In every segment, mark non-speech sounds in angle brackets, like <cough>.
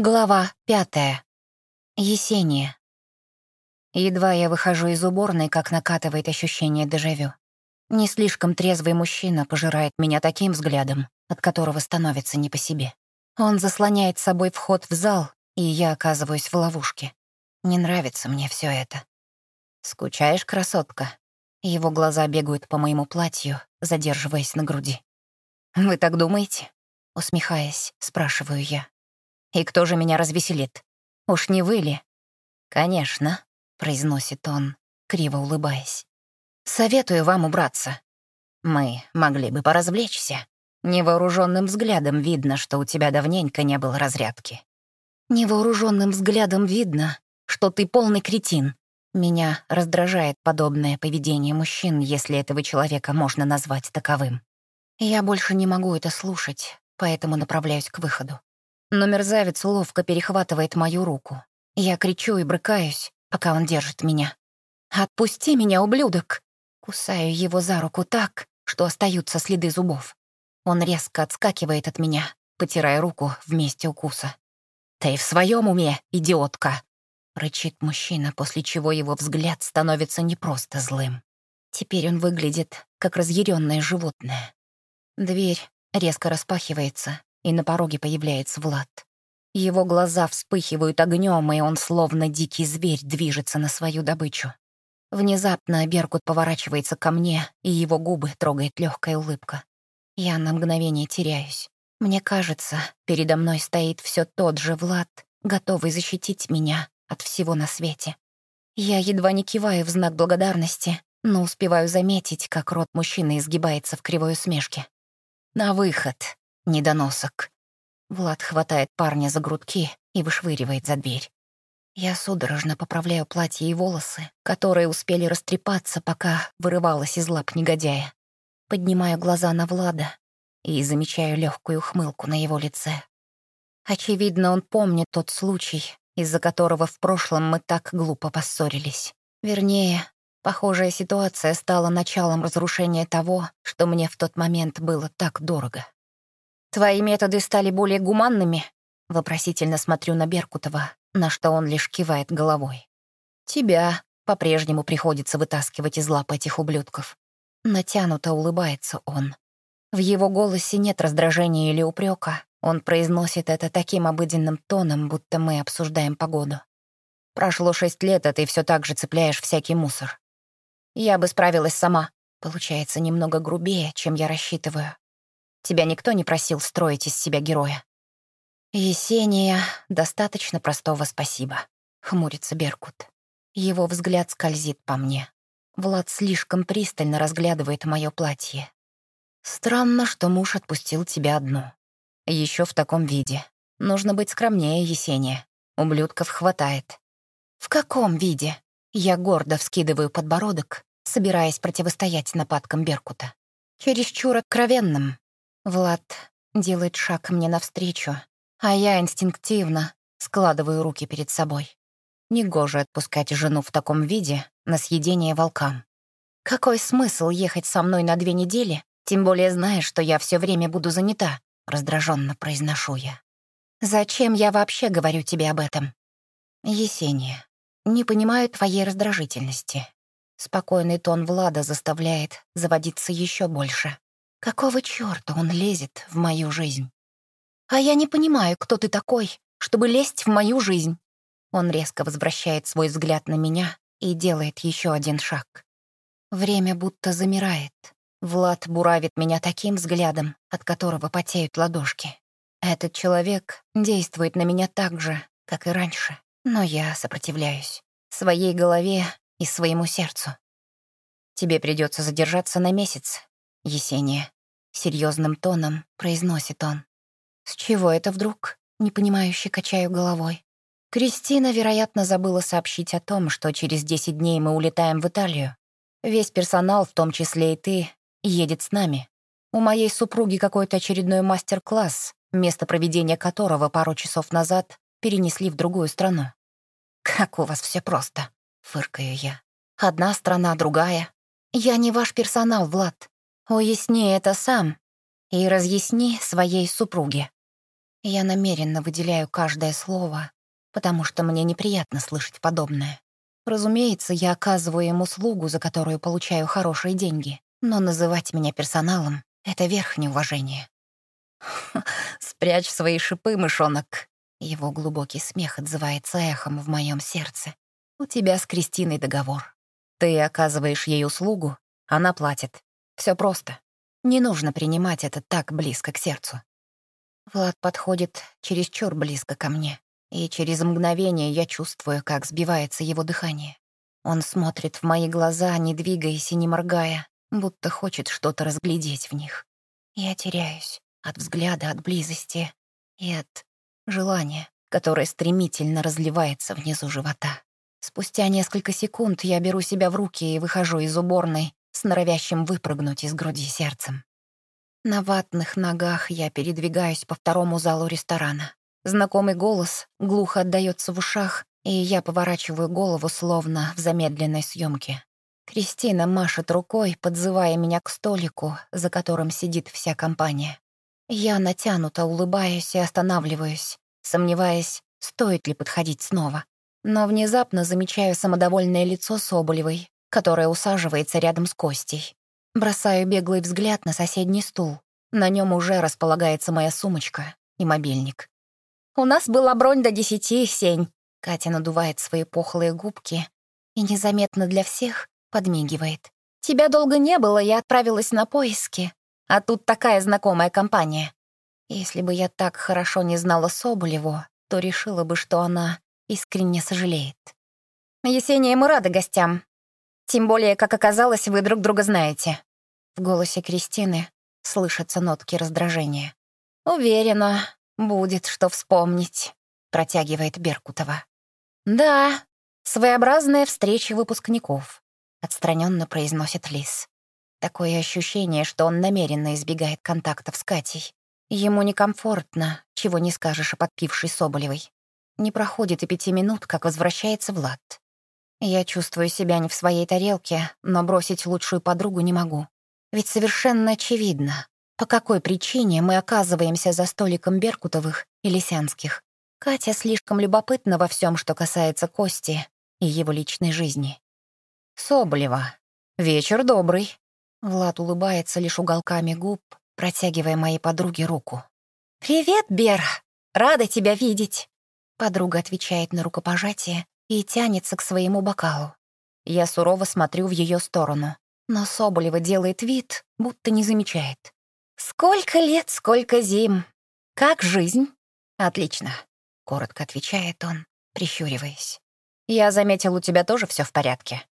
Глава пятая. Есения. Едва я выхожу из уборной, как накатывает ощущение дежавю. Не слишком трезвый мужчина пожирает меня таким взглядом, от которого становится не по себе. Он заслоняет собой вход в зал, и я оказываюсь в ловушке. Не нравится мне все это. «Скучаешь, красотка?» Его глаза бегают по моему платью, задерживаясь на груди. «Вы так думаете?» Усмехаясь, спрашиваю я. И кто же меня развеселит? Уж не вы ли? Конечно, произносит он, криво улыбаясь. Советую вам убраться. Мы могли бы поразвлечься. Невооруженным взглядом видно, что у тебя давненько не было разрядки. Невооруженным взглядом видно, что ты полный кретин. Меня раздражает подобное поведение мужчин, если этого человека можно назвать таковым. Я больше не могу это слушать, поэтому направляюсь к выходу. Но мерзавец ловко перехватывает мою руку. Я кричу и брыкаюсь, пока он держит меня. «Отпусти меня, ублюдок!» Кусаю его за руку так, что остаются следы зубов. Он резко отскакивает от меня, потирая руку в месте укуса. «Ты в своем уме, идиотка!» — рычит мужчина, после чего его взгляд становится не просто злым. Теперь он выглядит, как разъяренное животное. Дверь резко распахивается, и на пороге появляется Влад. Его глаза вспыхивают огнем, и он, словно дикий зверь, движется на свою добычу. Внезапно Беркут поворачивается ко мне, и его губы трогает легкая улыбка. Я на мгновение теряюсь. Мне кажется, передо мной стоит все тот же Влад, готовый защитить меня от всего на свете. Я едва не киваю в знак благодарности, но успеваю заметить, как рот мужчины изгибается в кривой усмешке. «На выход!» Недоносок. Влад хватает парня за грудки и вышвыривает за дверь. Я судорожно поправляю платье и волосы, которые успели растрепаться, пока вырывалась из лап негодяя. Поднимаю глаза на Влада и замечаю легкую ухмылку на его лице. Очевидно, он помнит тот случай, из-за которого в прошлом мы так глупо поссорились. Вернее, похожая ситуация стала началом разрушения того, что мне в тот момент было так дорого. «Твои методы стали более гуманными?» Вопросительно смотрю на Беркутова, на что он лишь кивает головой. «Тебя по-прежнему приходится вытаскивать из лап этих ублюдков». Натянуто улыбается он. В его голосе нет раздражения или упрека. Он произносит это таким обыденным тоном, будто мы обсуждаем погоду. Прошло шесть лет, а ты все так же цепляешь всякий мусор. Я бы справилась сама. Получается немного грубее, чем я рассчитываю. Тебя никто не просил строить из себя героя. Есения, достаточно простого спасибо. Хмурится Беркут. Его взгляд скользит по мне. Влад слишком пристально разглядывает мое платье. Странно, что муж отпустил тебя одну. Еще в таком виде. Нужно быть скромнее, Есения. Ублюдков хватает. В каком виде? Я гордо вскидываю подбородок, собираясь противостоять нападкам Беркута. Чересчур откровенным, Влад делает шаг мне навстречу, а я инстинктивно складываю руки перед собой. Негоже отпускать жену в таком виде на съедение волкам. Какой смысл ехать со мной на две недели, тем более зная, что я все время буду занята, раздраженно произношу я. Зачем я вообще говорю тебе об этом? Есения, не понимаю твоей раздражительности. Спокойный тон Влада заставляет заводиться еще больше. Какого чёрта он лезет в мою жизнь? А я не понимаю, кто ты такой, чтобы лезть в мою жизнь. Он резко возвращает свой взгляд на меня и делает еще один шаг. Время будто замирает. Влад буравит меня таким взглядом, от которого потеют ладошки. Этот человек действует на меня так же, как и раньше, но я сопротивляюсь. Своей голове и своему сердцу. Тебе придется задержаться на месяц, Есения. Серьезным тоном произносит он. С чего это вдруг? Непонимающе качаю головой. Кристина, вероятно, забыла сообщить о том, что через 10 дней мы улетаем в Италию. Весь персонал, в том числе и ты, едет с нами. У моей супруги какой-то очередной мастер-класс, место проведения которого пару часов назад перенесли в другую страну. «Как у вас все просто», — фыркаю я. «Одна страна, другая. Я не ваш персонал, Влад. Уясни это сам и разъясни своей супруге. Я намеренно выделяю каждое слово, потому что мне неприятно слышать подобное. Разумеется, я оказываю ему услугу, за которую получаю хорошие деньги, но называть меня персоналом — это верхнее уважение. <laughs> «Спрячь свои шипы, мышонок!» Его глубокий смех отзывается эхом в моем сердце. «У тебя с Кристиной договор. Ты оказываешь ей услугу, она платит. Все просто. Не нужно принимать это так близко к сердцу». Влад подходит чересчур близко ко мне, и через мгновение я чувствую, как сбивается его дыхание. Он смотрит в мои глаза, не двигаясь и не моргая, будто хочет что-то разглядеть в них. Я теряюсь от взгляда, от близости и от желания, которое стремительно разливается внизу живота. Спустя несколько секунд я беру себя в руки и выхожу из уборной норовящим выпрыгнуть из груди сердцем. На ватных ногах я передвигаюсь по второму залу ресторана. Знакомый голос глухо отдаётся в ушах, и я поворачиваю голову словно в замедленной съемке. Кристина машет рукой, подзывая меня к столику, за которым сидит вся компания. Я натянуто улыбаюсь и останавливаюсь, сомневаясь, стоит ли подходить снова. Но внезапно замечаю самодовольное лицо Соболевой, которая усаживается рядом с Костей. Бросаю беглый взгляд на соседний стул. На нем уже располагается моя сумочка и мобильник. «У нас была бронь до десяти, Сень». Катя надувает свои пухлые губки и незаметно для всех подмигивает. «Тебя долго не было, я отправилась на поиски. А тут такая знакомая компания. Если бы я так хорошо не знала Соболеву, то решила бы, что она искренне сожалеет. «Есения, мы рады гостям. Тем более, как оказалось, вы друг друга знаете». В голосе Кристины слышатся нотки раздражения. «Уверена, будет что вспомнить», — протягивает Беркутова. «Да, своеобразная встреча выпускников», — отстраненно произносит Лис. Такое ощущение, что он намеренно избегает контактов с Катей. Ему некомфортно, чего не скажешь о подпившей Соболевой. Не проходит и пяти минут, как возвращается Влад. Я чувствую себя не в своей тарелке, но бросить лучшую подругу не могу. Ведь совершенно очевидно, по какой причине мы оказываемся за столиком Беркутовых и Лисянских. Катя слишком любопытна во всем, что касается Кости и его личной жизни. Соболева. Вечер добрый. Влад улыбается лишь уголками губ, протягивая моей подруге руку. «Привет, Бер! Рада тебя видеть!» Подруга отвечает на рукопожатие и тянется к своему бокалу. Я сурово смотрю в ее сторону, но Соболева делает вид, будто не замечает. «Сколько лет, сколько зим! Как жизнь?» «Отлично», — коротко отвечает он, прищуриваясь. «Я заметил, у тебя тоже все в порядке.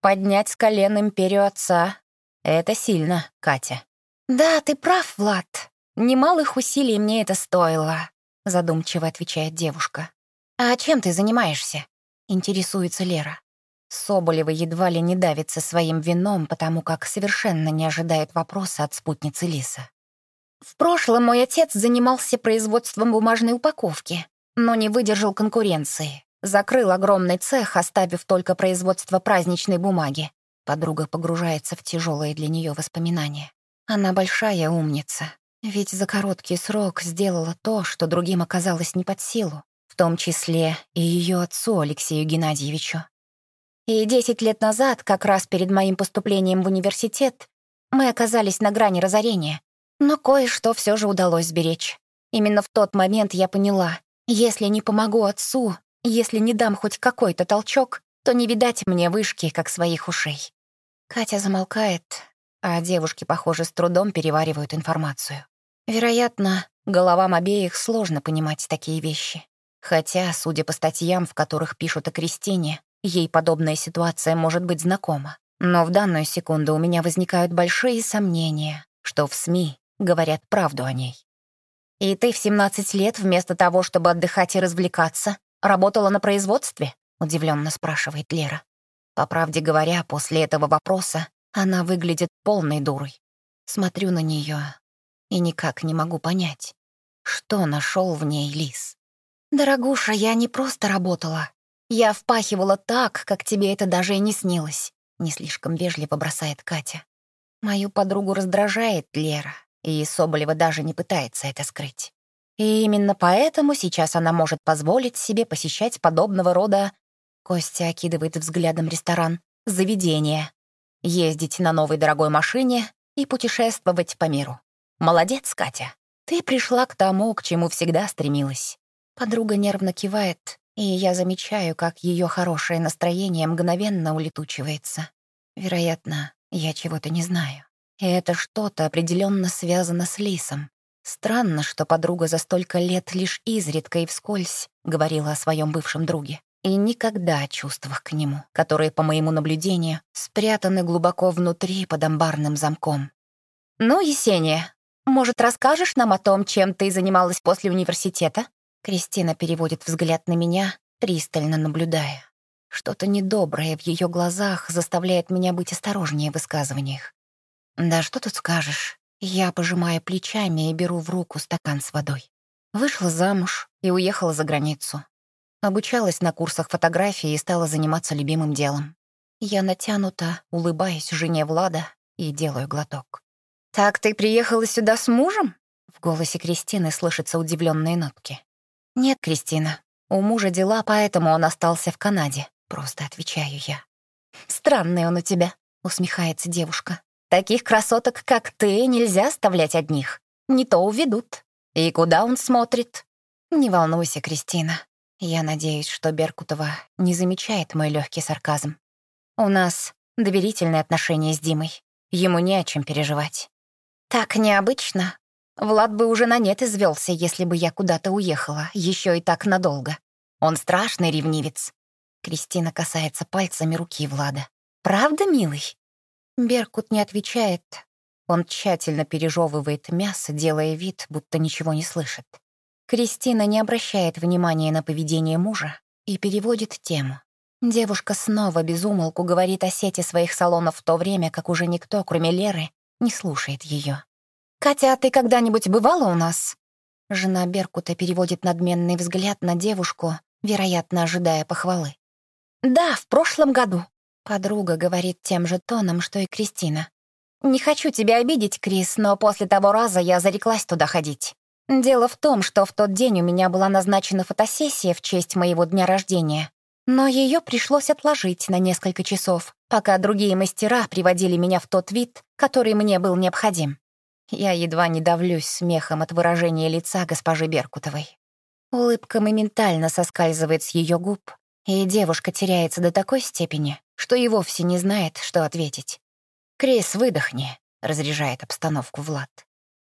Поднять с колен империю отца это сильно, Катя. Да, ты прав, Влад. Немалых усилий мне это стоило, задумчиво отвечает девушка. А чем ты занимаешься? Интересуется Лера. Соболева едва ли не давится своим вином, потому как совершенно не ожидает вопроса от спутницы Лиса. В прошлом мой отец занимался производством бумажной упаковки, но не выдержал конкуренции. Закрыл огромный цех, оставив только производство праздничной бумаги. Подруга погружается в тяжелые для нее воспоминания. Она большая умница, ведь за короткий срок сделала то, что другим оказалось не под силу, в том числе и ее отцу Алексею Геннадьевичу. И десять лет назад, как раз перед моим поступлением в университет, мы оказались на грани разорения, но кое-что все же удалось сберечь. Именно в тот момент я поняла, если не помогу отцу, если не дам хоть какой-то толчок, то не видать мне вышки, как своих ушей. Катя замолкает, а девушки, похоже, с трудом переваривают информацию. Вероятно, головам обеих сложно понимать такие вещи. Хотя, судя по статьям, в которых пишут о Кристине, ей подобная ситуация может быть знакома. Но в данную секунду у меня возникают большие сомнения, что в СМИ говорят правду о ней. «И ты в 17 лет, вместо того, чтобы отдыхать и развлекаться, работала на производстве?» — удивленно спрашивает Лера. По правде говоря, после этого вопроса она выглядит полной дурой. Смотрю на нее и никак не могу понять, что нашел в ней лис. «Дорогуша, я не просто работала. Я впахивала так, как тебе это даже и не снилось», — не слишком вежливо бросает Катя. Мою подругу раздражает Лера, и Соболева даже не пытается это скрыть. И именно поэтому сейчас она может позволить себе посещать подобного рода... Костя окидывает взглядом ресторан. Заведение. Ездить на новой дорогой машине и путешествовать по миру. Молодец, Катя. Ты пришла к тому, к чему всегда стремилась. Подруга нервно кивает, и я замечаю, как ее хорошее настроение мгновенно улетучивается. Вероятно, я чего-то не знаю. И это что-то определенно связано с Лисом. Странно, что подруга за столько лет лишь изредка и вскользь говорила о своем бывшем друге. И никогда о чувствах к нему, которые, по моему наблюдению, спрятаны глубоко внутри под амбарным замком. «Ну, Есения, может, расскажешь нам о том, чем ты занималась после университета?» Кристина переводит взгляд на меня, пристально наблюдая. Что-то недоброе в ее глазах заставляет меня быть осторожнее в высказываниях. Да что тут скажешь? Я пожимаю плечами и беру в руку стакан с водой. Вышла замуж и уехала за границу. Обучалась на курсах фотографии и стала заниматься любимым делом. Я натянуто улыбаюсь жене Влада и делаю глоток. «Так ты приехала сюда с мужем?» В голосе Кристины слышатся удивленные нотки. «Нет, Кристина, у мужа дела, поэтому он остался в Канаде», — просто отвечаю я. «Странный он у тебя», — усмехается девушка. Таких красоток, как ты, нельзя оставлять одних. Не то уведут. И куда он смотрит? Не волнуйся, Кристина. Я надеюсь, что Беркутова не замечает мой легкий сарказм. У нас доверительные отношения с Димой. Ему не о чем переживать. Так необычно. Влад бы уже на нет извелся, если бы я куда-то уехала, еще и так надолго. Он страшный ревнивец. Кристина касается пальцами руки Влада. «Правда, милый?» Беркут не отвечает. Он тщательно пережевывает мясо, делая вид, будто ничего не слышит. Кристина не обращает внимания на поведение мужа и переводит тему. Девушка снова безумолку говорит о сети своих салонов в то время, как уже никто, кроме Леры, не слушает ее. «Катя, а ты когда-нибудь бывала у нас?» Жена Беркута переводит надменный взгляд на девушку, вероятно, ожидая похвалы. «Да, в прошлом году», Подруга говорит тем же тоном, что и Кристина. «Не хочу тебя обидеть, Крис, но после того раза я зареклась туда ходить. Дело в том, что в тот день у меня была назначена фотосессия в честь моего дня рождения, но ее пришлось отложить на несколько часов, пока другие мастера приводили меня в тот вид, который мне был необходим. Я едва не давлюсь смехом от выражения лица госпожи Беркутовой. Улыбка моментально соскальзывает с ее губ, и девушка теряется до такой степени, что и вовсе не знает, что ответить. «Крис, выдохни», — разряжает обстановку Влад.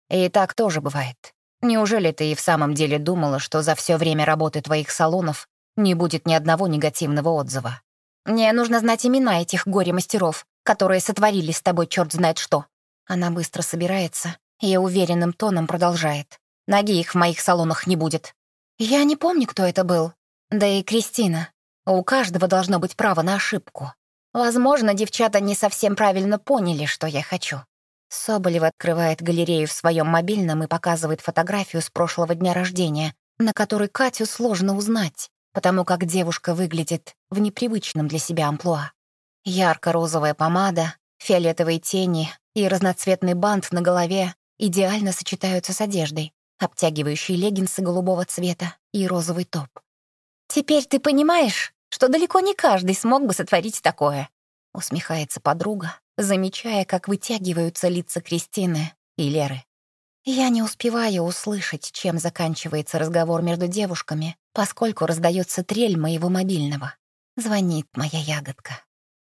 «И так тоже бывает. Неужели ты и в самом деле думала, что за все время работы твоих салонов не будет ни одного негативного отзыва? Мне нужно знать имена этих горе-мастеров, которые сотворили с тобой черт знает что». Она быстро собирается и уверенным тоном продолжает. «Ноги их в моих салонах не будет». «Я не помню, кто это был. Да и Кристина. У каждого должно быть право на ошибку. Возможно, девчата не совсем правильно поняли, что я хочу. Соболева открывает галерею в своем мобильном и показывает фотографию с прошлого дня рождения, на которой Катю сложно узнать, потому как девушка выглядит в непривычном для себя амплуа. Ярко-розовая помада, фиолетовые тени и разноцветный бант на голове идеально сочетаются с одеждой, обтягивающие леггинсы голубого цвета и розовый топ. «Теперь ты понимаешь, что далеко не каждый смог бы сотворить такое?» Усмехается подруга, замечая, как вытягиваются лица Кристины и Леры. Я не успеваю услышать, чем заканчивается разговор между девушками, поскольку раздается трель моего мобильного. Звонит моя ягодка.